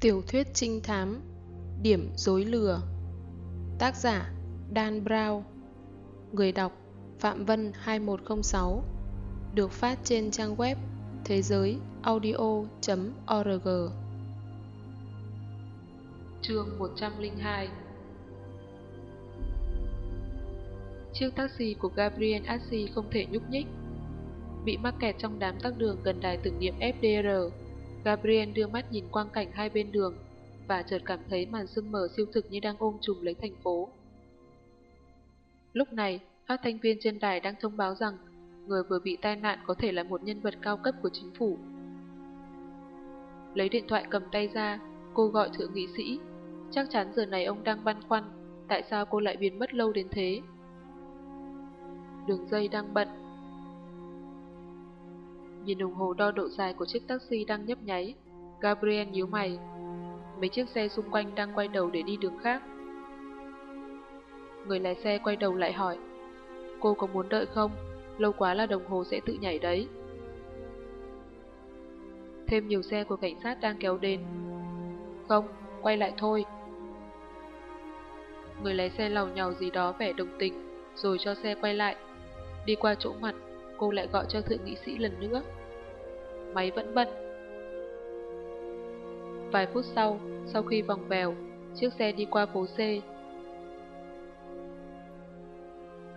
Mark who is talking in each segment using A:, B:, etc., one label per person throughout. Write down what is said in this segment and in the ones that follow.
A: Tiểu thuyết trinh thám, Điểm dối lừa. Tác giả, Dan Brown. Người đọc, Phạm Vân 2106 Được phát trên trang web thế giới audio.org Chương 102 Chiếc taxi của Gabriel Assi không thể nhúc nhích. Bị mắc kẹt trong đám tắc đường gần đài tưởng niệm FDR Gabriel đưa mắt nhìn quang cảnh hai bên đường và chợt cảm thấy màn sương mờ siêu thực như đang ôm trùm lấy thành phố. Lúc này, phát thanh viên trên đài đang thông báo rằng người vừa bị tai nạn có thể là một nhân vật cao cấp của chính phủ. Lấy điện thoại cầm tay ra, cô gọi thượng nghị sĩ. Chắc chắn giờ này ông đang băn khoăn tại sao cô lại biến mất lâu đến thế. Đường dây đang bận, Nhìn đồng hồ đo độ dài của chiếc taxi đang nhấp nháy, Gabriel nhíu mày. Mấy chiếc xe xung quanh đang quay đầu để đi đường khác. Người lái xe quay đầu lại hỏi, cô có muốn đợi không? Lâu quá là đồng hồ sẽ tự nhảy đấy. Thêm nhiều xe của cảnh sát đang kéo đến. Không, quay lại thôi. Người lái xe lầu nhào gì đó vẻ đồng tình, rồi cho xe quay lại. Đi qua chỗ mặt, cô lại gọi cho thượng nghị sĩ lần nữa. Máy vẫn bận. Vài phút sau, sau khi vòng vèo, chiếc xe đi qua phố C.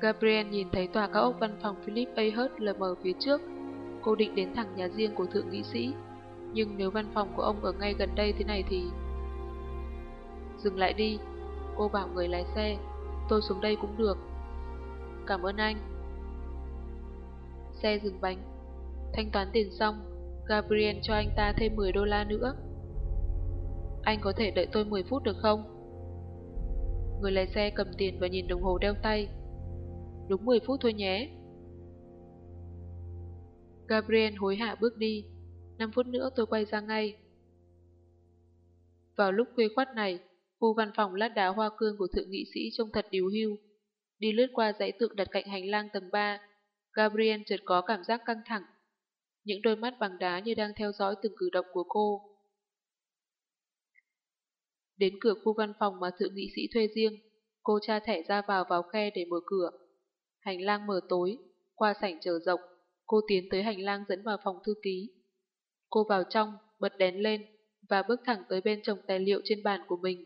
A: Gabriel nhìn thấy tòa cao ốc văn phòng Philip A. Hurt lờ mờ phía trước. Cô định đến thẳng nhà riêng của thượng nghị sĩ. Nhưng nếu văn phòng của ông ở ngay gần đây thế này thì... Dừng lại đi, cô bảo người lái xe. Tôi xuống đây cũng được. Cảm ơn anh. Xe dừng bánh. Thanh toán tiền xong, Gabriel cho anh ta thêm 10 đô la nữa. Anh có thể đợi tôi 10 phút được không? Người lái xe cầm tiền và nhìn đồng hồ đeo tay. Đúng 10 phút thôi nhé. Gabriel hối hả bước đi. 5 phút nữa tôi quay ra ngay. Vào lúc khuya khoát này, khu văn phòng lát đá hoa cương của thượng nghị sĩ trông thật điều hưu. Đi lướt qua dãy tượng đặt cạnh hành lang tầng 3, Gabriel chợt có cảm giác căng thẳng. Những đôi mắt bằng đá như đang theo dõi từng cử động của cô. Đến cửa khu văn phòng mà thượng nghị sĩ thuê riêng, cô tra thẻ ra vào vào khe để mở cửa. Hành lang mở tối, qua sảnh chờ rộng, cô tiến tới hành lang dẫn vào phòng thư ký. Cô vào trong, bật đèn lên và bước thẳng tới bên chồng tài liệu trên bàn của mình.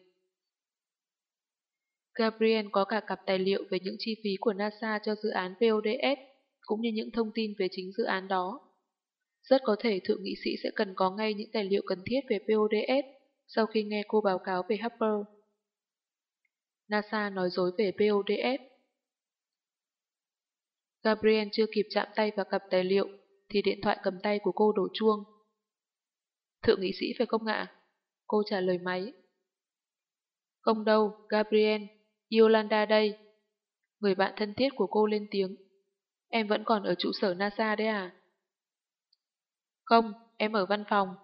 A: Gabriel có cả cặp tài liệu về những chi phí của NASA cho dự án PODS, cũng như những thông tin về chính dự án đó. Rất có thể thượng nghị sĩ sẽ cần có ngay những tài liệu cần thiết về PODS sau khi nghe cô báo cáo về Harper. NASA nói dối về PODS. Gabriel chưa kịp chạm tay vào cặp tài liệu thì điện thoại cầm tay của cô đổ chuông. Thượng nghị sĩ phải không ạ? Cô trả lời máy. Không đâu, Gabriel, Yolanda đây. Người bạn thân thiết của cô lên tiếng. Em vẫn còn ở trụ sở NASA đấy à? Không, em ở văn phòng.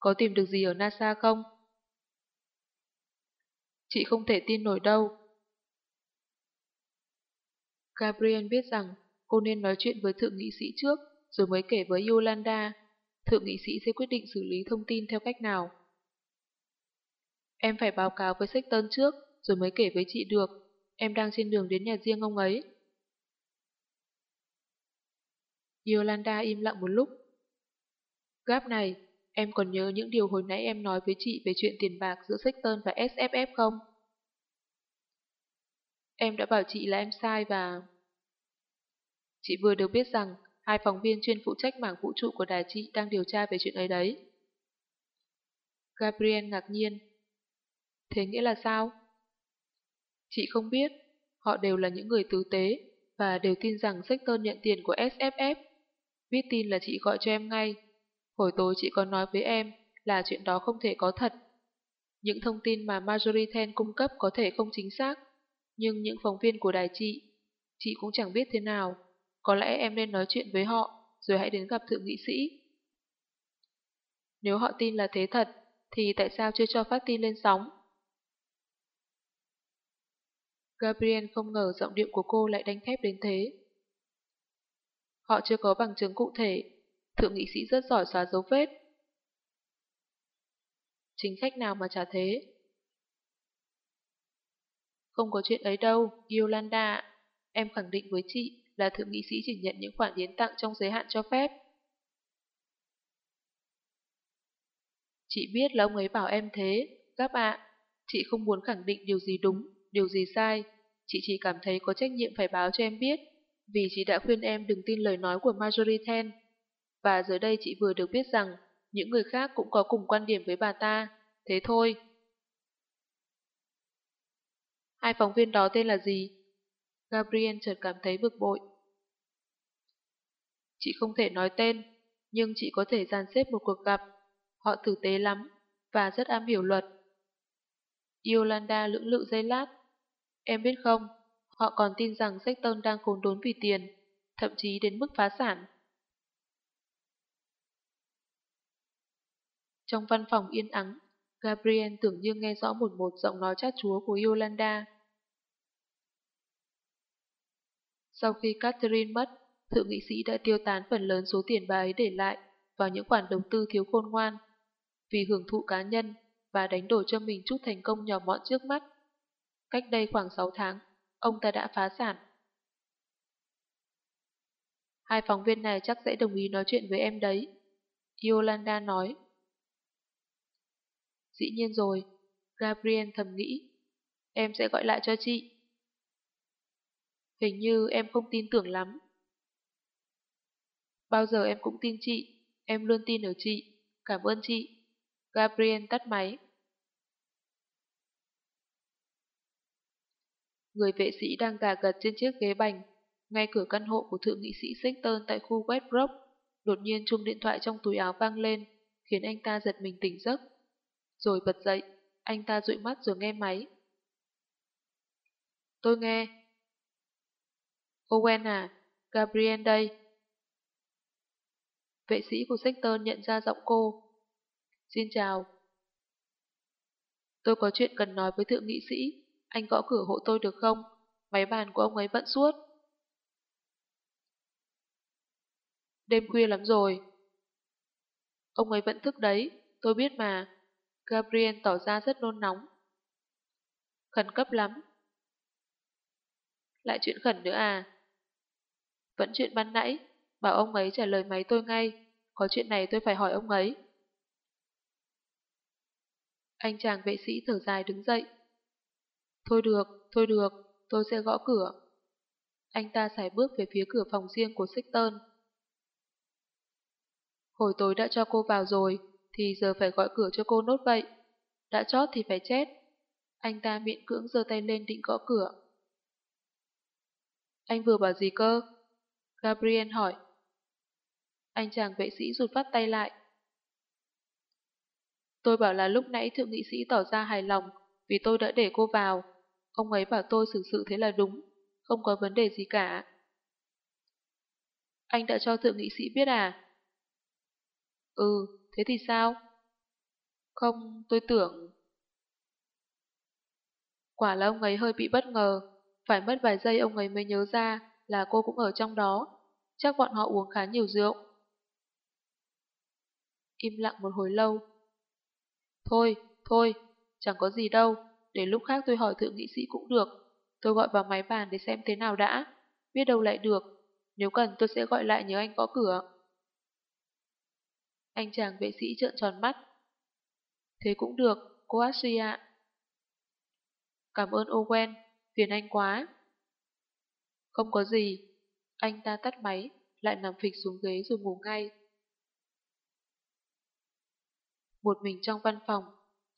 A: Có tìm được gì ở NASA không? Chị không thể tin nổi đâu. Gabriel biết rằng cô nên nói chuyện với thượng nghị sĩ trước, rồi mới kể với Yolanda. Thượng nghị sĩ sẽ quyết định xử lý thông tin theo cách nào. Em phải báo cáo với Sexton trước, rồi mới kể với chị được. Em đang trên đường đến nhà riêng ông ấy. Yolanda im lặng một lúc. Gáp này, em còn nhớ những điều hồi nãy em nói với chị về chuyện tiền bạc giữa Sexton và SFF không? Em đã bảo chị là em sai và... Chị vừa được biết rằng hai phóng viên chuyên phụ trách mảng vũ trụ của đài chị đang điều tra về chuyện ấy đấy. Gabriel ngạc nhiên. Thế nghĩa là sao? Chị không biết, họ đều là những người tứ tế và đều tin rằng Sexton nhận tiền của SFF Viết tin là chị gọi cho em ngay. Hồi tối chị có nói với em là chuyện đó không thể có thật. Những thông tin mà Marjorie Ten cung cấp có thể không chính xác, nhưng những phóng viên của đài chị, chị cũng chẳng biết thế nào. Có lẽ em nên nói chuyện với họ, rồi hãy đến gặp thượng nghị sĩ. Nếu họ tin là thế thật, thì tại sao chưa cho phát tin lên sóng? Gabriel không ngờ giọng điệu của cô lại đánh thép đến thế. Họ chưa có bằng chứng cụ thể. Thượng nghị sĩ rất giỏi xóa dấu vết. chính khách nào mà trả thế. Không có chuyện ấy đâu, Yolanda. Em khẳng định với chị là thượng nghị sĩ chỉ nhận những khoản hiến tặng trong giới hạn cho phép. Chị biết là ông ấy bảo em thế, các bạn. Chị không muốn khẳng định điều gì đúng, điều gì sai. Chị chỉ cảm thấy có trách nhiệm phải báo cho em biết, vì chị đã khuyên em đừng tin lời nói của Marjorie Ten. Và giờ đây chị vừa được biết rằng những người khác cũng có cùng quan điểm với bà ta. Thế thôi. Hai phóng viên đó tên là gì? Gabriel chợt cảm thấy bực bội. Chị không thể nói tên, nhưng chị có thể dàn xếp một cuộc gặp. Họ tử tế lắm và rất am hiểu luật. Yolanda lưỡng lự dây lát. Em biết không, họ còn tin rằng Sexton đang khốn đốn vì tiền, thậm chí đến mức phá sản. Trong văn phòng yên ắng, Gabriel tưởng như nghe rõ một một giọng nói chát chúa của Yolanda. Sau khi Catherine mất, thượng nghị sĩ đã tiêu tán phần lớn số tiền bà ấy để lại vào những khoản đầu tư thiếu khôn ngoan. Vì hưởng thụ cá nhân và đánh đổi cho mình chút thành công nhỏ mọn trước mắt. Cách đây khoảng 6 tháng, ông ta đã phá sản. Hai phóng viên này chắc sẽ đồng ý nói chuyện với em đấy. Yolanda nói. Dĩ nhiên rồi, Gabriel thầm nghĩ. Em sẽ gọi lại cho chị. Hình như em không tin tưởng lắm. Bao giờ em cũng tin chị, em luôn tin ở chị. Cảm ơn chị. Gabriel tắt máy. Người vệ sĩ đang gà gật trên chiếc ghế bành, ngay cửa căn hộ của thượng nghị sĩ Sexton tại khu Westbrook. Đột nhiên chuông điện thoại trong túi áo vang lên, khiến anh ta giật mình tỉnh giấc. Rồi bật dậy, anh ta dụi mắt rồi nghe máy. Tôi nghe. Owen à, Gabriel đây. Vệ sĩ của Sexton nhận ra giọng cô. Xin chào. Tôi có chuyện cần nói với thượng nghị sĩ. Anh gõ cửa hộ tôi được không? Máy bàn của ông ấy bận suốt. Đêm khuya lắm rồi. Ông ấy vẫn thức đấy, tôi biết mà. Gabriel tỏ ra rất nôn nóng. Khẩn cấp lắm. Lại chuyện khẩn nữa à? Vẫn chuyện ban nãy, bảo ông ấy trả lời máy tôi ngay. Có chuyện này tôi phải hỏi ông ấy. Anh chàng vệ sĩ thở dài đứng dậy. Thôi được, thôi được, tôi sẽ gõ cửa. Anh ta xài bước về phía cửa phòng riêng của Sexton. Hồi tối đã cho cô vào rồi, thì giờ phải gọi cửa cho cô nốt vậy. Đã chót thì phải chết. Anh ta miệng cưỡng giơ tay lên định gõ cửa. Anh vừa bảo gì cơ? Gabriel hỏi. Anh chàng vệ sĩ rụt phát tay lại. Tôi bảo là lúc nãy thượng nghị sĩ tỏ ra hài lòng vì tôi đã để cô vào. Ông ấy bảo tôi xử sự thế là đúng, không có vấn đề gì cả. Anh đã cho thượng nghị sĩ biết à? Ừ, thế thì sao? Không, tôi tưởng... Quả là ông ấy hơi bị bất ngờ, phải mất vài giây ông ấy mới nhớ ra là cô cũng ở trong đó. Chắc bọn họ uống khá nhiều rượu. Im lặng một hồi lâu. Thôi, thôi, chẳng có gì đâu, để lúc khác tôi hỏi thượng nghị sĩ cũng được. Tôi gọi vào máy bàn để xem thế nào đã, biết đâu lại được. Nếu cần tôi sẽ gọi lại nhớ anh có cửa. Anh chàng vệ sĩ trợn tròn mắt. Thế cũng được, cô Ashley ạ. Cảm ơn Owen, phiền anh quá. Không có gì. Anh ta tắt máy, lại nằm phịch xuống ghế rồi ngủ ngay. Một mình trong văn phòng,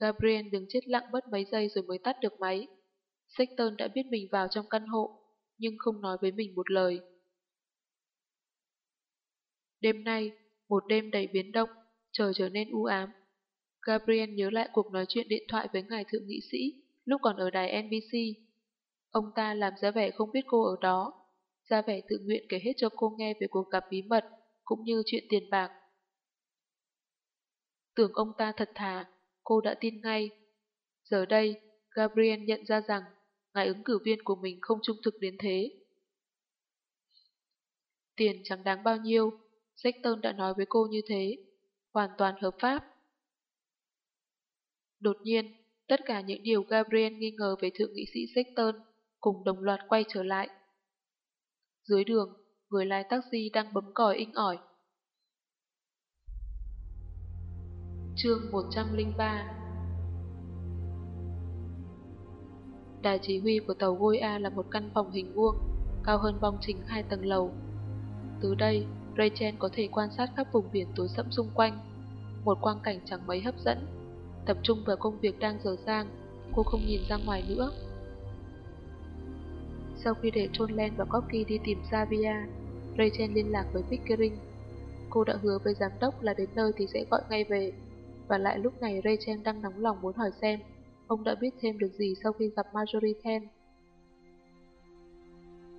A: Gabriel đứng chết lặng bất mấy giây rồi mới tắt được máy. Sexton đã biết mình vào trong căn hộ, nhưng không nói với mình một lời. Đêm nay, một đêm đầy biến động, trời trở nên u ám. Gabriel nhớ lại cuộc nói chuyện điện thoại với ngài thượng nghị sĩ lúc còn ở đài NBC. Ông ta làm ra vẻ không biết cô ở đó, ra vẻ tự nguyện kể hết cho cô nghe về cuộc gặp bí mật, cũng như chuyện tiền bạc. Tưởng ông ta thật thà, cô đã tin ngay. Giờ đây, Gabriel nhận ra rằng ngài ứng cử viên của mình không trung thực đến thế. Tiền chẳng đáng bao nhiêu, Sexton đã nói với cô như thế, hoàn toàn hợp pháp. Đột nhiên, tất cả những điều Gabriel nghi ngờ về thượng nghị sĩ Sexton cùng đồng loạt quay trở lại. Dưới đường, người lái taxi đang bấm còi inh ỏi. Chương 103 Đài chỉ huy của tàu Goi A là một căn phòng hình vuông, cao hơn bong chính hai tầng lầu. Từ đây, Rachel có thể quan sát khắp vùng biển tối sẫm xung quanh, một quang cảnh chẳng mấy hấp dẫn. Tập trung vào công việc đang dở dang, cô không nhìn ra ngoài nữa. Sau khi để John Len và Corky đi tìm Xavier, Rachel liên lạc với Pickering. Cô đã hứa với giám đốc là đến nơi thì sẽ gọi ngay về, và lại lúc này Rachel đang nóng lòng muốn hỏi xem ông đã biết thêm được gì sau khi gặp Marjorie Ten.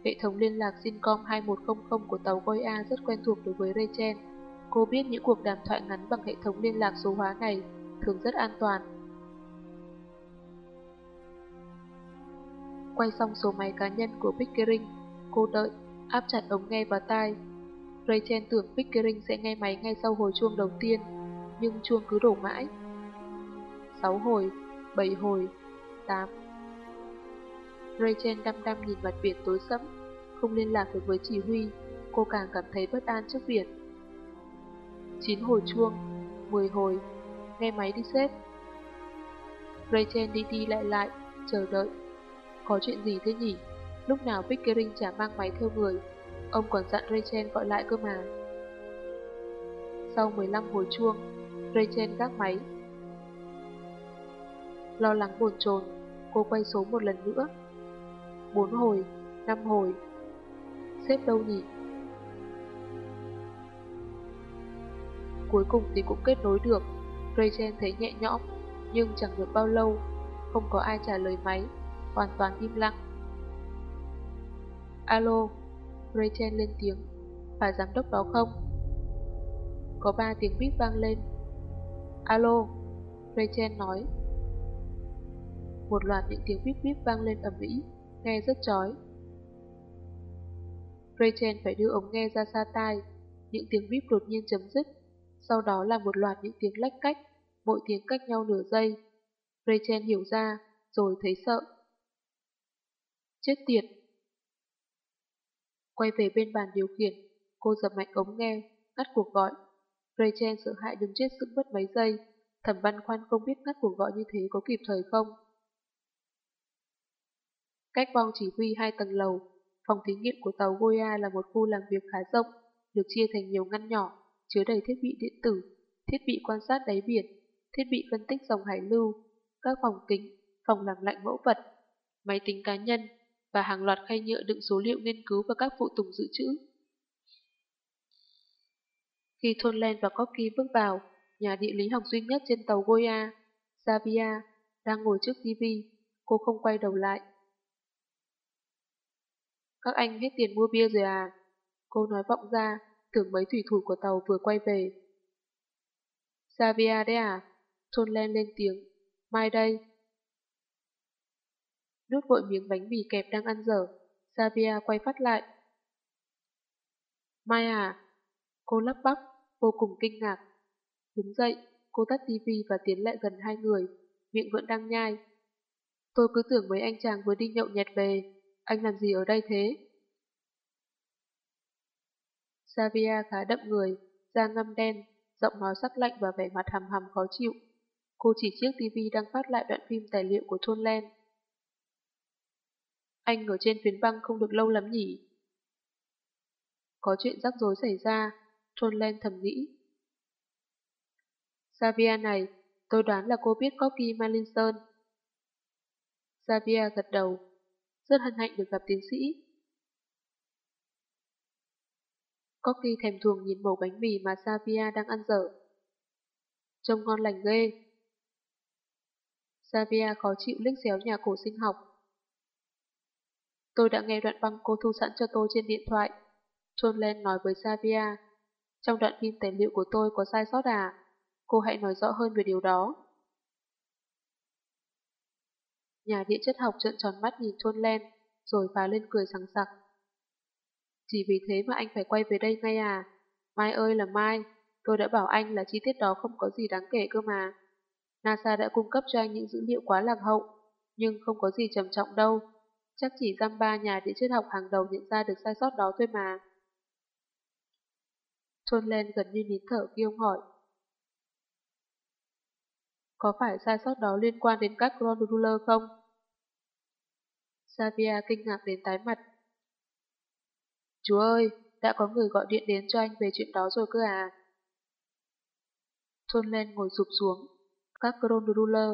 A: Hệ thống liên lạc Sincom 2100 của tàu Goya rất quen thuộc đối với Rachel. Cô biết những cuộc đàm thoại ngắn bằng hệ thống liên lạc số hóa này thường rất an toàn. Quay xong số máy cá nhân của Pickering, cô đợi, áp chặt ống nghe vào tai. Rachel tưởng Pickering sẽ nghe máy ngay sau hồi chuông đầu tiên, nhưng chuông cứ đổ mãi. 6 hồi, 7 hồi, 8. Rachel đăm đăm nhìn mặt biển tối sẫm, không liên lạc được với chỉ huy, cô càng cảm thấy bất an trước biển. 9 hồi chuông, 10 hồi, nghe máy đi xếp. Rachel đi đi lại lại, chờ đợi. Có chuyện gì thế nhỉ? Lúc nào Pickering chả mang máy theo người, ông còn dặn Rachel gọi lại cơ mà. Sau 15 hồi chuông, Rachel gác máy. Lo lắng bồn chồn, cô quay số một lần nữa. Bốn hồi, năm hồi. Xếp đâu nhỉ? Cuối cùng thì cũng kết nối được. Rachel thấy nhẹ nhõm, nhưng chẳng được bao lâu, không có ai trả lời máy, hoàn toàn im lặng. Alo, Rachel lên tiếng, phải giám đốc đó không? Có ba tiếng bíp vang lên. Alo, Rachel nói. Một loạt những tiếng bíp bíp vang lên ầm ĩ, nghe rất chói. Rachel phải đưa ống nghe ra xa tai, những tiếng bíp đột nhiên chấm dứt, sau đó là một loạt những tiếng lách cách, mỗi tiếng cách nhau nửa giây. Rachel hiểu ra, rồi thấy sợ. Chết tiệt! Quay về bên bàn điều khiển, cô dập mạnh ống nghe, ngắt cuộc gọi. Rachel sợ hãi đứng chết sững mất mấy giây, thẩm văn khoan không biết ngắt cuộc gọi như thế có kịp thời không. Cách bong chỉ huy hai tầng lầu, phòng thí nghiệm của tàu Goya là một khu làm việc khá rộng, được chia thành nhiều ngăn nhỏ, chứa đầy thiết bị điện tử, thiết bị quan sát đáy biển, thiết bị phân tích dòng hải lưu, các phòng kính, phòng làm lạnh mẫu vật, máy tính cá nhân và hàng loạt khay nhựa đựng số liệu nghiên cứu và các phụ tùng dự trữ. Khi Thôn Len và Corky bước vào, nhà địa lý học duy nhất trên tàu Goya, Xavier, đang ngồi trước TV, cô không quay đầu lại. Các anh hết tiền mua bia rồi à? Cô nói vọng ra, tưởng mấy thủy thủ của tàu vừa quay về. Xavier đấy à? Thôn Len lên tiếng. Mai đây. Đút vội miếng bánh mì kẹp đang ăn dở. Xavier quay phát lại. Mai à? Cô lắp bắp, vô cùng kinh ngạc. Đứng dậy, cô tắt tivi và tiến lại gần hai người, miệng vẫn đang nhai. Tôi cứ tưởng mấy anh chàng vừa đi nhậu nhẹt về, anh làm gì ở đây thế? Xavier khá đậm người, da ngâm đen, giọng nói sắc lạnh và vẻ mặt hầm hầm khó chịu. Cô chỉ chiếc tivi đang phát lại đoạn phim tài liệu của Thôn Len. Anh ở trên phiến băng không được lâu lắm nhỉ? Có chuyện rắc rối xảy ra, Thôn Len thầm nghĩ. Xavier này, tôi đoán là cô biết Corky Malinson. Xavier gật đầu, rất hân hạnh được gặp tiến sĩ. Corky thèm thuồng nhìn mẩu bánh mì mà Xavier đang ăn dở. Trông ngon lành ghê. Xavier khó chịu liếc xéo nhà cổ sinh học. Tôi đã nghe đoạn băng cô thu sẵn cho tôi trên điện thoại. John Len nói với Xavier. Trong đoạn phim tài liệu của tôi có sai sót à? Cô hãy nói rõ hơn về điều đó. Nhà địa chất học trợn tròn mắt nhìn John Len, rồi phá lên cười sẵn sặc. Chỉ vì thế mà anh phải quay về đây ngay à? Mai ơi là Mai, tôi đã bảo anh là chi tiết đó không có gì đáng kể cơ mà. NASA đã cung cấp cho anh những dữ liệu quá lạc hậu, nhưng không có gì trầm trọng đâu. Chắc chỉ giam ba nhà địa chất học hàng đầu nhận ra được sai sót đó thôi mà. John lên gần như nín thở khi ông hỏi. Có phải sai sót đó liên quan đến các chronoruler không? Savia kinh ngạc đến tái mặt. Chú ơi, đã có người gọi điện đến cho anh về chuyện đó rồi cơ à? John lên ngồi sụp xuống. Các chronoruler.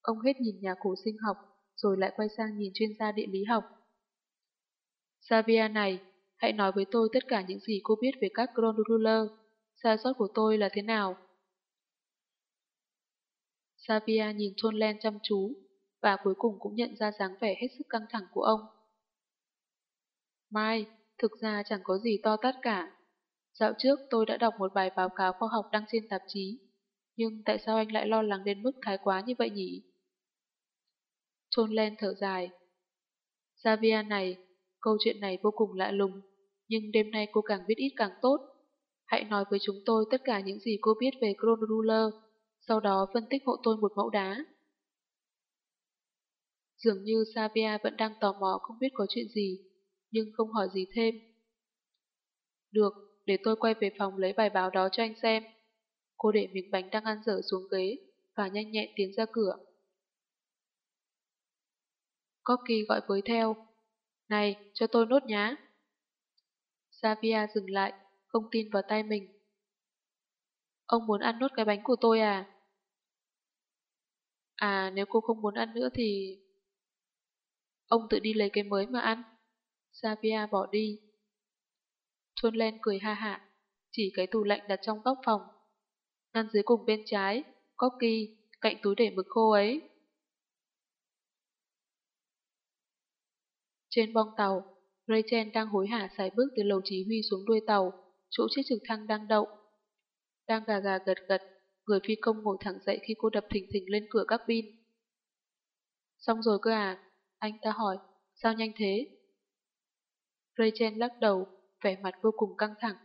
A: Ông hết nhìn nhà cổ sinh học, rồi lại quay sang nhìn chuyên gia địa lý học. Savia này, hãy nói với tôi tất cả những gì cô biết về các chronoruler. Sai sót của tôi là thế nào? savia nhìn John Len chăm chú, và cuối cùng cũng nhận ra dáng vẻ hết sức căng thẳng của ông. Mai, thực ra chẳng có gì to tát cả. Dạo trước tôi đã đọc một bài báo cáo khoa học đăng trên tạp chí, nhưng tại sao anh lại lo lắng đến mức thái quá như vậy nhỉ? John Len thở dài. savia này, câu chuyện này vô cùng lạ lùng, nhưng đêm nay cô càng biết ít càng tốt. Hãy nói với chúng tôi tất cả những gì cô biết về Chrono Ruler, sau đó phân tích hộ tôi một mẫu đá. Dường như Savia vẫn đang tò mò không biết có chuyện gì, nhưng không hỏi gì thêm. Được, để tôi quay về phòng lấy bài báo đó cho anh xem. Cô để miếng bánh đang ăn dở xuống ghế và nhanh nhẹn tiến ra cửa. Corky gọi với theo. Này, cho tôi nốt nhá. Xavier dừng lại, không tin vào tay mình. Ông muốn ăn nốt cái bánh của tôi à? À, nếu cô không muốn ăn nữa thì... Ông tự đi lấy cái mới mà ăn. Xavier bỏ đi. Chuân Len cười ha hạ, chỉ cái tủ lạnh đặt trong góc phòng. Ngăn dưới cùng bên trái, Corky, cạnh túi để mực khô ấy. Trên bong tàu, Rachel đang hối hả xài bước từ lầu chỉ huy xuống đuôi tàu, chỗ chiếc trực thăng đang đậu. Đang gà gà gật gật, người phi công ngồi thẳng dậy khi cô đập thình thình lên cửa cabin. Xong rồi cơ à? Anh ta hỏi, sao nhanh thế? Rachel lắc đầu, vẻ mặt vô cùng căng thẳng.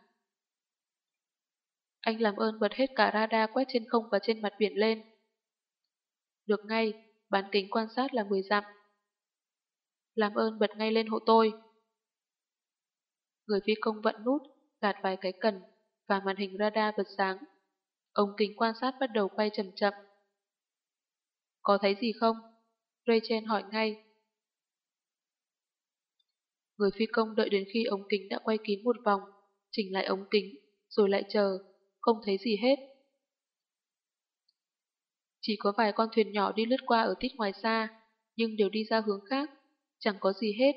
A: Anh làm ơn bật hết cả radar quét trên không và trên mặt biển lên. Được ngay, bán kính quan sát là 10 dặm. Làm ơn bật ngay lên hộ tôi. Người phi công vận nút, gạt vài cái cần, và màn hình radar bật sáng. Ống kính quan sát bắt đầu quay chậm chậm. Có thấy gì không? Rachel hỏi ngay. Người phi công đợi đến khi ống kính đã quay kín một vòng, chỉnh lại ống kính, rồi lại chờ, không thấy gì hết. Chỉ có vài con thuyền nhỏ đi lướt qua ở tít ngoài xa, nhưng đều đi ra hướng khác, chẳng có gì hết,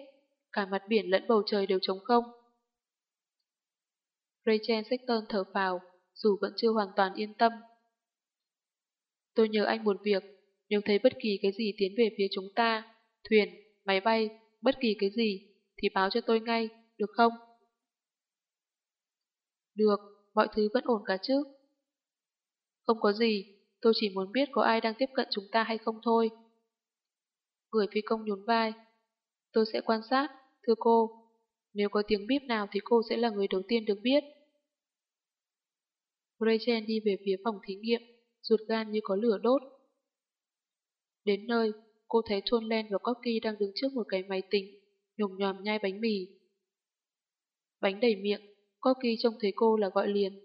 A: cả mặt biển lẫn bầu trời đều trống không. Rachel Sexton thở phào, dù vẫn chưa hoàn toàn yên tâm. Tôi nhờ anh một việc, nếu thấy bất kỳ cái gì tiến về phía chúng ta, thuyền, máy bay, bất kỳ cái gì, thì báo cho tôi ngay, được không? Được, mọi thứ vẫn ổn cả chứ? Không có gì, tôi chỉ muốn biết có ai đang tiếp cận chúng ta hay không thôi. Người phi công nhún vai. Tôi sẽ quan sát, thưa cô. Nếu có tiếng bíp nào thì cô sẽ là người đầu tiên được biết. Rachel đi về phía phòng thí nghiệm, ruột gan như có lửa đốt. Đến nơi, cô thấy Thôn Len và Corky đang đứng trước một cái máy tính, nhồm nhòm nhai bánh mì. Bánh đầy miệng, Corky trông thấy cô là gọi liền.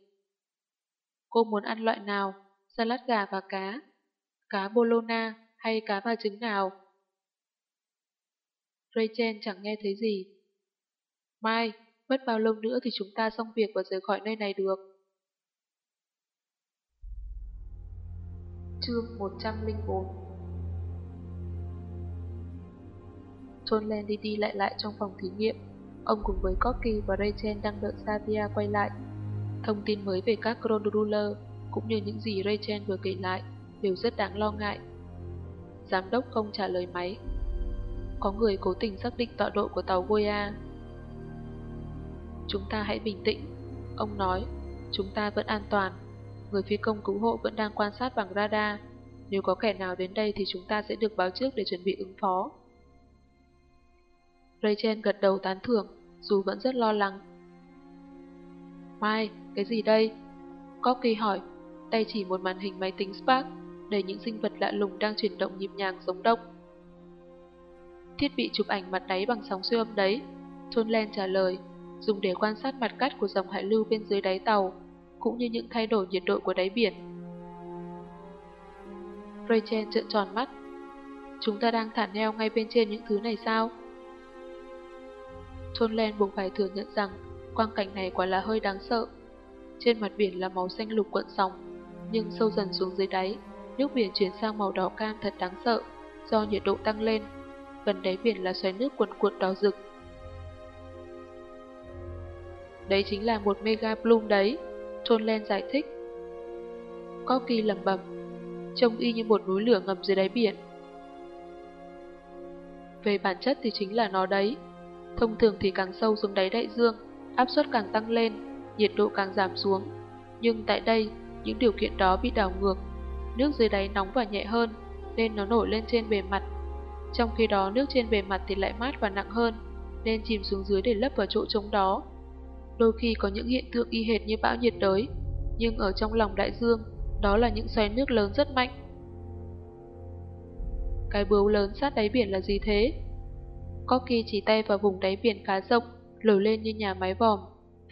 A: Cô muốn ăn loại nào, salad gà và cá, cá bologna hay cá và trứng nào? Rachel chẳng nghe thấy gì. Mai, mất bao lâu nữa thì chúng ta xong việc và rời khỏi nơi này được. Chương 104 John Len đi đi lại lại trong phòng thí nghiệm. Ông cùng với Corky và Rachel đang đợi Savia quay lại. Thông tin mới về các Chronoruler cũng như những gì Rachel vừa kể lại đều rất đáng lo ngại. Giám đốc không trả lời máy. Có người cố tình xác định tọa độ của tàu Goya. Chúng ta hãy bình tĩnh. Ông nói, chúng ta vẫn an toàn người phi công cứu hộ vẫn đang quan sát bằng radar. Nếu có kẻ nào đến đây thì chúng ta sẽ được báo trước để chuẩn bị ứng phó. Rachel gật đầu tán thưởng, dù vẫn rất lo lắng. Mai, cái gì đây? Corky hỏi, tay chỉ một màn hình máy tính Spark, đầy những sinh vật lạ lùng đang chuyển động nhịp nhàng giống động. Thiết bị chụp ảnh mặt đáy bằng sóng siêu âm đấy, John Len trả lời, dùng để quan sát mặt cắt của dòng hải lưu bên dưới đáy tàu, cũng như những thay đổi nhiệt độ của đáy biển. Rachel trợn tròn mắt. Chúng ta đang thả neo ngay bên trên những thứ này sao? Thôn Len buộc phải thừa nhận rằng quang cảnh này quả là hơi đáng sợ. Trên mặt biển là màu xanh lục cuộn sóng, nhưng sâu dần xuống dưới đáy, nước biển chuyển sang màu đỏ cam thật đáng sợ do nhiệt độ tăng lên. Gần đáy biển là xoáy nước cuộn cuộn đỏ rực. Đấy chính là một mega bloom đấy, Trôn Len giải thích. Corky lầm bầm, trông y như một núi lửa ngầm dưới đáy biển. Về bản chất thì chính là nó đấy. Thông thường thì càng sâu xuống đáy đại dương, áp suất càng tăng lên, nhiệt độ càng giảm xuống. Nhưng tại đây, những điều kiện đó bị đảo ngược. Nước dưới đáy nóng và nhẹ hơn, nên nó nổi lên trên bề mặt. Trong khi đó nước trên bề mặt thì lại mát và nặng hơn, nên chìm xuống dưới để lấp vào chỗ trống đó. Đôi khi có những hiện tượng y hệt như bão nhiệt đới, nhưng ở trong lòng đại dương, đó là những xoáy nước lớn rất mạnh. Cái bướu lớn sát đáy biển là gì thế? Corky chỉ tay vào vùng đáy biển khá rộng, lồi lên như nhà máy vòm,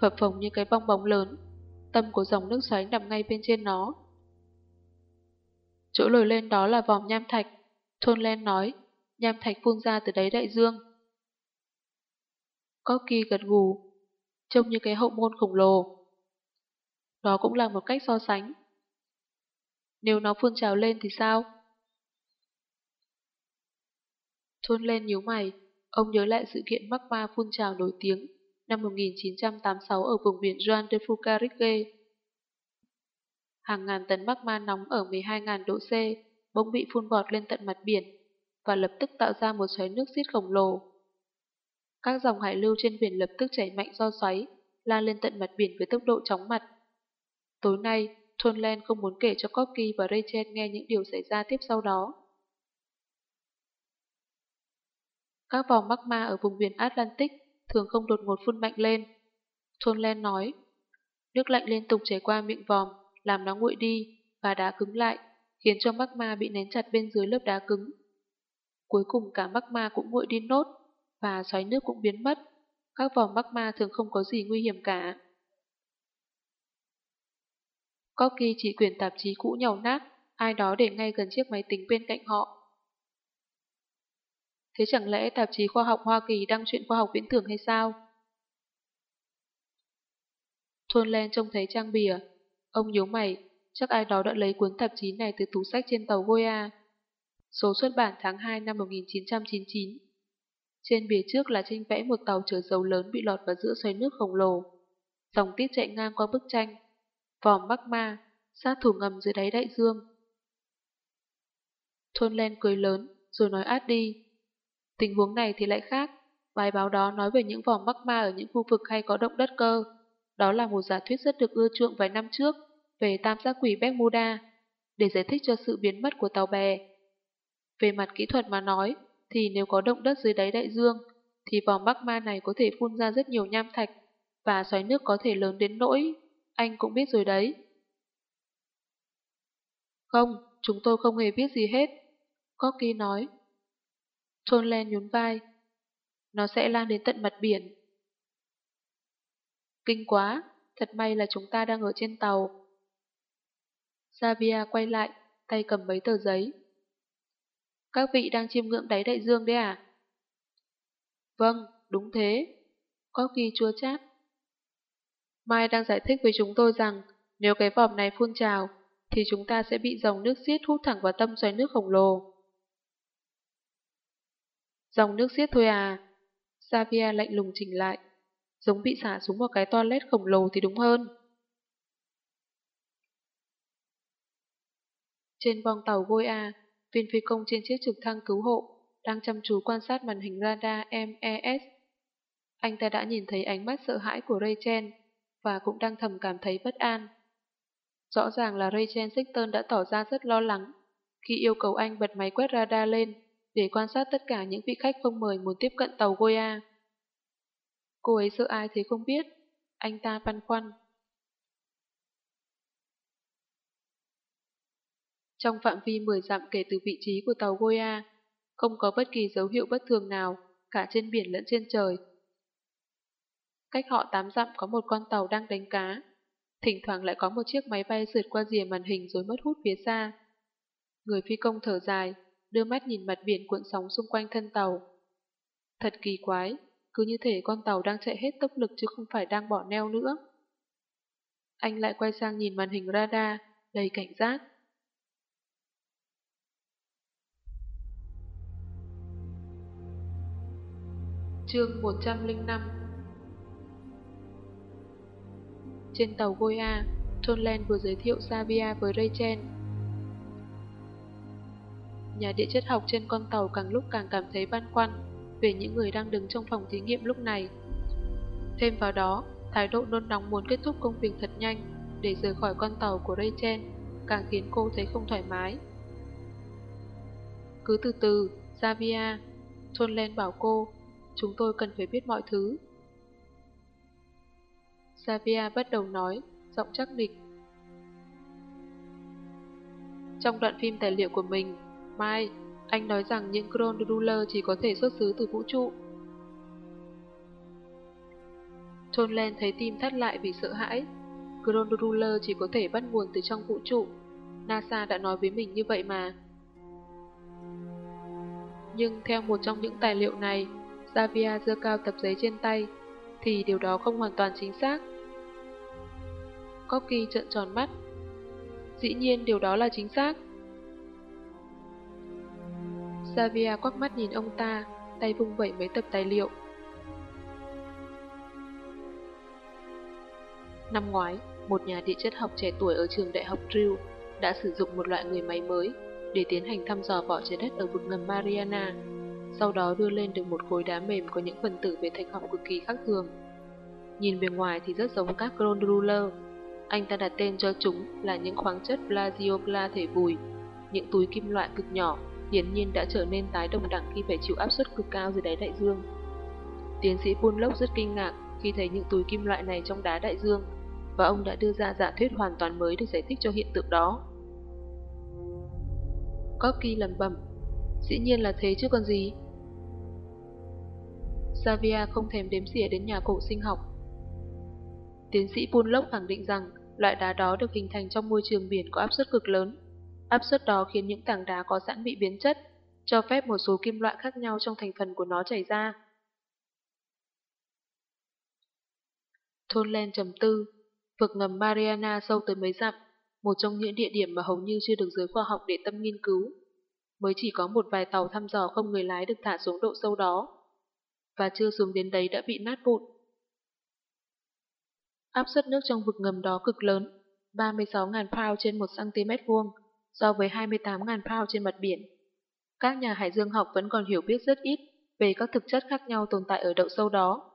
A: phập phồng như cái bong bóng lớn. Tâm của dòng nước xoáy nằm ngay bên trên nó. Chỗ lồi lên đó là vòm nham thạch. Thôn Len nói, nham thạch phun ra từ đáy đại dương. Corky gật gù, trông như cái hậu môn khổng lồ. Đó cũng là một cách so sánh. Nếu nó phun trào lên thì sao? Thôn lên nhíu mày, ông nhớ lại sự kiện magma phun trào nổi tiếng năm 1986 ở vùng biển Juan de Fucarique. Hàng ngàn tấn magma nóng ở 12.000 độ C bỗng bị phun bọt lên tận mặt biển và lập tức tạo ra một xoáy nước xiết khổng lồ. Các dòng hải lưu trên biển lập tức chảy mạnh do xoáy, lan lên tận mặt biển với tốc độ chóng mặt. Tối nay, Thôn Len không muốn kể cho Corky và Rachel nghe những điều xảy ra tiếp sau đó. Các vòng magma ở vùng biển Atlantic thường không đột ngột phun mạnh lên. Thôn Len nói, nước lạnh liên tục chảy qua miệng vòm, làm nó nguội đi và đá cứng lại, khiến cho magma bị nén chặt bên dưới lớp đá cứng. Cuối cùng cả magma cũng nguội đi nốt và xoáy nước cũng biến mất. Các vòng magma thường không có gì nguy hiểm cả. Corky chỉ quyển tạp chí cũ nhầu nát, ai đó để ngay gần chiếc máy tính bên cạnh họ. Thế chẳng lẽ tạp chí khoa học Hoa Kỳ đăng chuyện khoa học viễn tưởng hay sao? Thôn Len trông thấy trang bìa. Ông nhớ mày, chắc ai đó đã lấy cuốn tạp chí này từ tủ sách trên tàu Goya. Số xuất bản tháng 2 năm 1999. Trên bìa trước là tranh vẽ một tàu chở dầu lớn bị lọt vào giữa xoáy nước khổng lồ. Dòng tiết chạy ngang qua bức tranh. Vòm magma, sát thủ ngầm dưới đáy đại dương. Thôn Len cười lớn, rồi nói át đi. Tình huống này thì lại khác. Bài báo đó nói về những vòm magma ở những khu vực hay có động đất cơ. Đó là một giả thuyết rất được ưa chuộng vài năm trước về tam giác quỷ Bermuda để giải thích cho sự biến mất của tàu bè. Về mặt kỹ thuật mà nói, thì nếu có động đất dưới đáy đại dương, thì vòm magma này có thể phun ra rất nhiều nham thạch và xoáy nước có thể lớn đến nỗi, anh cũng biết rồi đấy. Không, chúng tôi không hề biết gì hết. Corky nói. Trôn Len nhún vai. Nó sẽ lan đến tận mặt biển. Kinh quá, thật may là chúng ta đang ở trên tàu. Xavier quay lại, tay cầm mấy tờ giấy. Các vị đang chiêm ngưỡng đáy đại dương đấy à? Vâng, đúng thế. Có kỳ chua chát. Mai đang giải thích với chúng tôi rằng nếu cái vòm này phun trào, thì chúng ta sẽ bị dòng nước xiết hút thẳng vào tâm xoáy nước khổng lồ. Dòng nước xiết thôi à? Xavier lạnh lùng chỉnh lại. Giống bị xả xuống một cái toilet khổng lồ thì đúng hơn. Trên bong tàu Goya, viên phi công trên chiếc trực thăng cứu hộ đang chăm chú quan sát màn hình radar MES. Anh ta đã nhìn thấy ánh mắt sợ hãi của Rachel và cũng đang thầm cảm thấy bất an. Rõ ràng là Rachel Sexton đã tỏ ra rất lo lắng khi yêu cầu anh bật máy quét radar lên để quan sát tất cả những vị khách không mời muốn tiếp cận tàu Goya. Cô ấy sợ ai thế không biết, anh ta băn khoăn. Trong phạm vi 10 dặm kể từ vị trí của tàu Goya, không có bất kỳ dấu hiệu bất thường nào, cả trên biển lẫn trên trời. Cách họ 8 dặm có một con tàu đang đánh cá. Thỉnh thoảng lại có một chiếc máy bay sượt qua rìa màn hình rồi mất hút phía xa. Người phi công thở dài, đưa mắt nhìn mặt biển cuộn sóng xung quanh thân tàu. Thật kỳ quái, cứ như thể con tàu đang chạy hết tốc lực chứ không phải đang bỏ neo nữa. Anh lại quay sang nhìn màn hình radar, đầy cảnh giác. Chương 105 Trên tàu Goya, Tonlen vừa giới thiệu Xavier với Rachel. Nhà địa chất học trên con tàu càng lúc càng cảm thấy băn khoăn về những người đang đứng trong phòng thí nghiệm lúc này. Thêm vào đó, thái độ nôn nóng muốn kết thúc công việc thật nhanh để rời khỏi con tàu của Rachel càng khiến cô thấy không thoải mái. Cứ từ từ, Savia, Tonlen bảo cô, chúng tôi cần phải biết mọi thứ. Savia bắt đầu nói, giọng chắc nịch. Trong đoạn phim tài liệu của mình, Mai, anh nói rằng những Chron Ruler chỉ có thể xuất xứ từ vũ trụ. John Len thấy tim thắt lại vì sợ hãi. Chron Ruler chỉ có thể bắt nguồn từ trong vũ trụ. NASA đã nói với mình như vậy mà. Nhưng theo một trong những tài liệu này, Davia giơ cao tập giấy trên tay, thì điều đó không hoàn toàn chính xác. Corky trợn tròn mắt. Dĩ nhiên điều đó là chính xác. Xavier quắc mắt nhìn ông ta, tay vung vẩy mấy tập tài liệu. Năm ngoái, một nhà địa chất học trẻ tuổi ở trường đại học Drill đã sử dụng một loại người máy mới để tiến hành thăm dò vỏ trái đất ở vực ngầm Mariana, sau đó đưa lên được một khối đá mềm có những phần tử về thạch học cực kỳ khác thường. Nhìn bề ngoài thì rất giống các Grondruller. Anh ta đặt tên cho chúng là những khoáng chất Plagiopla thể vùi, những túi kim loại cực nhỏ hiển nhiên đã trở nên tái đồng đẳng khi phải chịu áp suất cực cao dưới đáy đại dương. Tiến sĩ Punlock rất kinh ngạc khi thấy những túi kim loại này trong đá đại dương, và ông đã đưa ra giả thuyết hoàn toàn mới để giải thích cho hiện tượng đó. Corky lầm bẩm, dĩ nhiên là thế chứ còn gì. Xavier không thèm đếm xỉa đến nhà cổ sinh học. Tiến sĩ Punlock khẳng định rằng loại đá đó được hình thành trong môi trường biển có áp suất cực lớn Áp suất đó khiến những tảng đá có sẵn bị biến chất, cho phép một số kim loại khác nhau trong thành phần của nó chảy ra. Thôn Len trầm tư, vực ngầm Mariana sâu tới mấy dặm, một trong những địa điểm mà hầu như chưa được giới khoa học để tâm nghiên cứu. Mới chỉ có một vài tàu thăm dò không người lái được thả xuống độ sâu đó, và chưa xuống đến đấy đã bị nát vụn. Áp suất nước trong vực ngầm đó cực lớn, 36.000 pound trên 1 cm vuông, so với 28.000 pound trên mặt biển. Các nhà hải dương học vẫn còn hiểu biết rất ít về các thực chất khác nhau tồn tại ở độ sâu đó.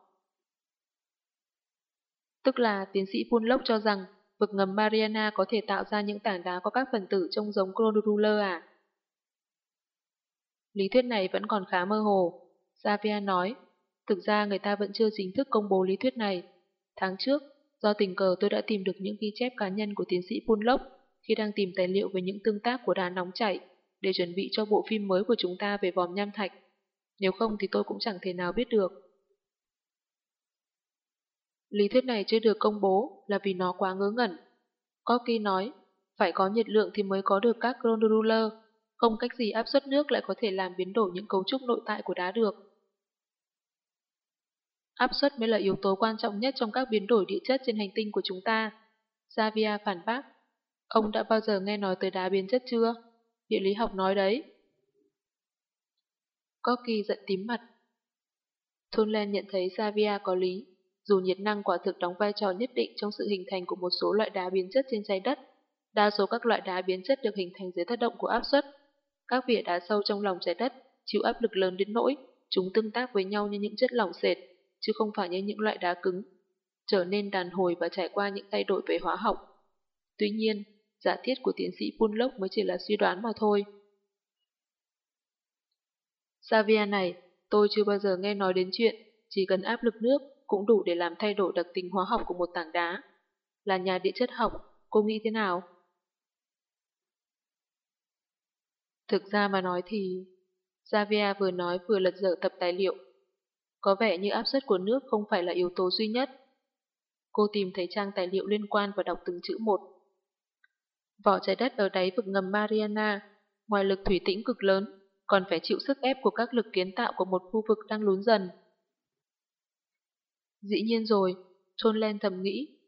A: Tức là tiến sĩ Punlock cho rằng vực ngầm Mariana có thể tạo ra những tảng đá có các phần tử trông giống Chronoruler à? Lý thuyết này vẫn còn khá mơ hồ. Xavier nói, thực ra người ta vẫn chưa chính thức công bố lý thuyết này. Tháng trước, do tình cờ tôi đã tìm được những ghi chép cá nhân của tiến sĩ Punlock khi đang tìm tài liệu về những tương tác của đá nóng chảy để chuẩn bị cho bộ phim mới của chúng ta về vòm nham thạch. Nếu không thì tôi cũng chẳng thể nào biết được. Lý thuyết này chưa được công bố là vì nó quá ngớ ngẩn. Corky nói, phải có nhiệt lượng thì mới có được các chronoruler, không cách gì áp suất nước lại có thể làm biến đổi những cấu trúc nội tại của đá được. Áp suất mới là yếu tố quan trọng nhất trong các biến đổi địa chất trên hành tinh của chúng ta. Xavier phản bác. Ông đã bao giờ nghe nói tới đá biến chất chưa? Địa lý học nói đấy. Corky giận tím mặt. Thôn Len nhận thấy Xavier có lý. Dù nhiệt năng quả thực đóng vai trò nhất định trong sự hình thành của một số loại đá biến chất trên trái đất, đa số các loại đá biến chất được hình thành dưới tác động của áp suất. Các vỉa đá sâu trong lòng trái đất chịu áp lực lớn đến nỗi chúng tương tác với nhau như những chất lỏng sệt, chứ không phải như những loại đá cứng, trở nên đàn hồi và trải qua những thay đổi về hóa học. Tuy nhiên, giả thiết của tiến sĩ Punlock mới chỉ là suy đoán mà thôi. Xavier này, tôi chưa bao giờ nghe nói đến chuyện chỉ cần áp lực nước cũng đủ để làm thay đổi đặc tính hóa học của một tảng đá. Là nhà địa chất học, cô nghĩ thế nào? Thực ra mà nói thì... Xavier vừa nói vừa lật dở tập tài liệu. Có vẻ như áp suất của nước không phải là yếu tố duy nhất. Cô tìm thấy trang tài liệu liên quan và đọc từng chữ một. Vỏ trái đất ở đáy vực ngầm Mariana, ngoài lực thủy tĩnh cực lớn, còn phải chịu sức ép của các lực kiến tạo của một khu vực đang lún dần. Dĩ nhiên rồi, Trôn Len thầm nghĩ.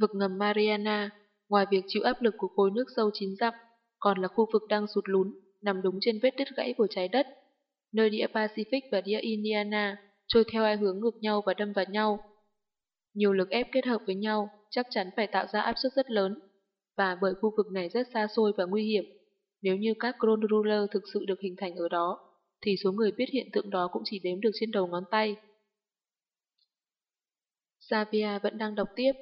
A: Vực ngầm Mariana, ngoài việc chịu áp lực của khối nước sâu chín dặm, còn là khu vực đang sụt lún, nằm đúng trên vết đứt gãy của trái đất, nơi đĩa Pacific và đĩa Indiana trôi theo hai hướng ngược nhau và đâm vào nhau. Nhiều lực ép kết hợp với nhau chắc chắn phải tạo ra áp suất rất lớn, và bởi khu vực này rất xa xôi và nguy hiểm, nếu như các Grand Ruler thực sự được hình thành ở đó, thì số người biết hiện tượng đó cũng chỉ đếm được trên đầu ngón tay. Xavier vẫn đang đọc tiếp.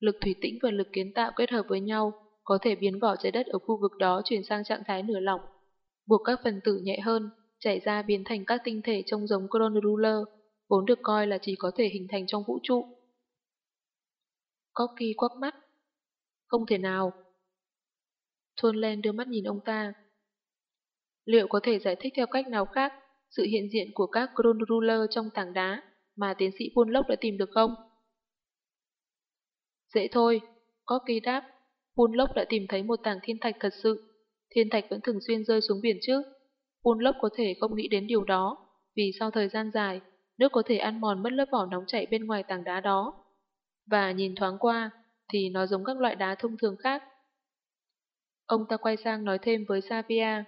A: Lực thủy tĩnh và lực kiến tạo kết hợp với nhau có thể biến vỏ trái đất ở khu vực đó chuyển sang trạng thái nửa lỏng, buộc các phần tử nhẹ hơn chảy ra biến thành các tinh thể trông giống Chronoruler, vốn được coi là chỉ có thể hình thành trong vũ trụ. Corky quắc mắt. Không thể nào. Thôn Len đưa mắt nhìn ông ta. Liệu có thể giải thích theo cách nào khác sự hiện diện của các Chronoruler trong tảng đá mà tiến sĩ Punlock đã tìm được không? Dễ thôi, Corky đáp. Punlock đã tìm thấy một tảng thiên thạch thật sự. Thiên thạch vẫn thường xuyên rơi xuống biển chứ. Bùn lớp có thể không nghĩ đến điều đó, vì sau thời gian dài, nước có thể ăn mòn mất lớp vỏ nóng chảy bên ngoài tảng đá đó. Và nhìn thoáng qua, thì nó giống các loại đá thông thường khác. Ông ta quay sang nói thêm với Savia.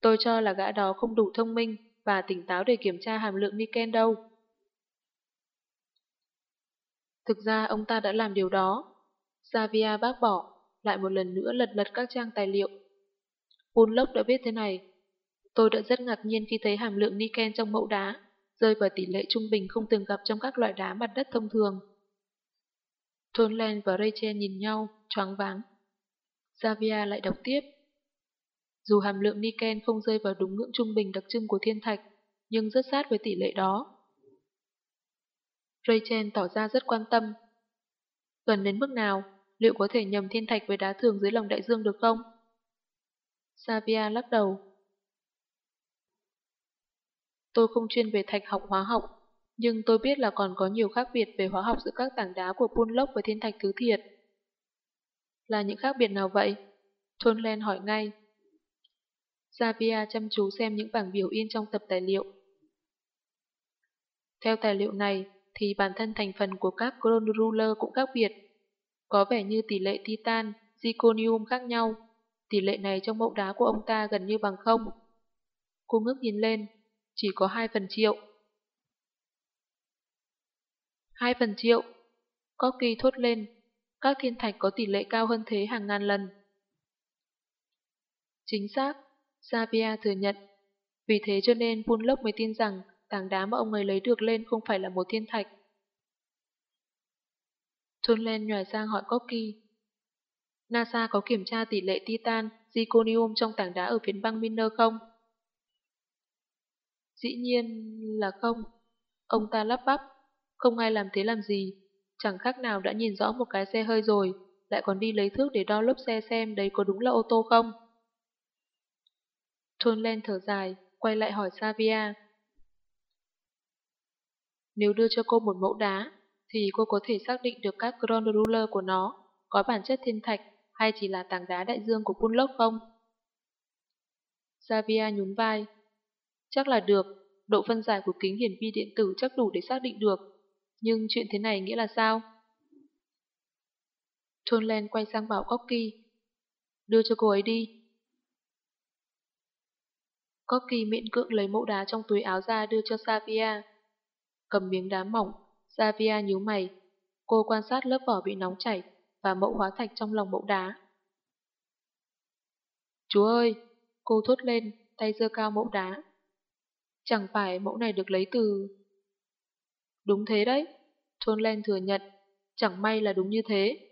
A: Tôi cho là gã đó không đủ thông minh và tỉnh táo để kiểm tra hàm lượng Niken đâu. Thực ra ông ta đã làm điều đó. Savia bác bỏ, lại một lần nữa lật lật các trang tài liệu. Punlock đã viết thế này. Tôi đã rất ngạc nhiên khi thấy hàm lượng Niken trong mẫu đá rơi vào tỷ lệ trung bình không từng gặp trong các loại đá mặt đất thông thường. Thornland và Rachel nhìn nhau, choáng váng. Xavier lại đọc tiếp. Dù hàm lượng Niken không rơi vào đúng ngưỡng trung bình đặc trưng của thiên thạch, nhưng rất sát với tỷ lệ đó. Rachel tỏ ra rất quan tâm. Gần đến mức nào, liệu có thể nhầm thiên thạch với đá thường dưới lòng đại dương được không? Savia lắc đầu. Tôi không chuyên về thạch học hóa học, nhưng tôi biết là còn có nhiều khác biệt về hóa học giữa các tảng đá của Punlock và thiên thạch thứ thiệt. Là những khác biệt nào vậy? Tonlen hỏi ngay. Savia chăm chú xem những bảng biểu in trong tập tài liệu. Theo tài liệu này, thì bản thân thành phần của các Kronruller ruler cũng khác biệt. Có vẻ như tỷ lệ titan, zirconium khác nhau. Tỷ lệ này trong mẫu đá của ông ta gần như bằng không. Cô ngước nhìn lên, chỉ có 2 phần triệu. 2 phần triệu. Corky thốt lên, các thiên thạch có tỷ lệ cao hơn thế hàng ngàn lần. Chính xác, Xavier thừa nhận. Vì thế cho nên Punlock mới tin rằng tảng đá mà ông ấy lấy được lên không phải là một thiên thạch. Thunlen nhòi sang hỏi Corky. NASA có kiểm tra tỷ lệ titan, zirconium trong tảng đá ở phiến băng Miner không? Dĩ nhiên là không. Ông ta lắp bắp. Không ai làm thế làm gì. Chẳng khác nào đã nhìn rõ một cái xe hơi rồi, lại còn đi lấy thước để đo lốp xe xem đấy có đúng là ô tô không. Thunlen thở dài, quay lại hỏi Savia. Nếu đưa cho cô một mẫu đá, thì cô có thể xác định được các ground ruler của nó có bản chất thiên thạch hay chỉ là tảng đá đại dương của Punlock không? Xavier nhún vai. Chắc là được, độ phân giải của kính hiển vi điện tử chắc đủ để xác định được. Nhưng chuyện thế này nghĩa là sao? Tonlen quay sang bảo Corky. Đưa cho cô ấy đi. Corky miễn cưỡng lấy mẫu đá trong túi áo ra đưa cho Xavier cầm miếng đá mỏng, Xavier nhíu mày. Cô quan sát lớp vỏ bị nóng chảy và mẫu hóa thạch trong lòng mẫu đá. Chú ơi! Cô thốt lên, tay giơ cao mẫu đá. Chẳng phải mẫu này được lấy từ... Đúng thế đấy, Thôn Len thừa nhận, chẳng may là đúng như thế.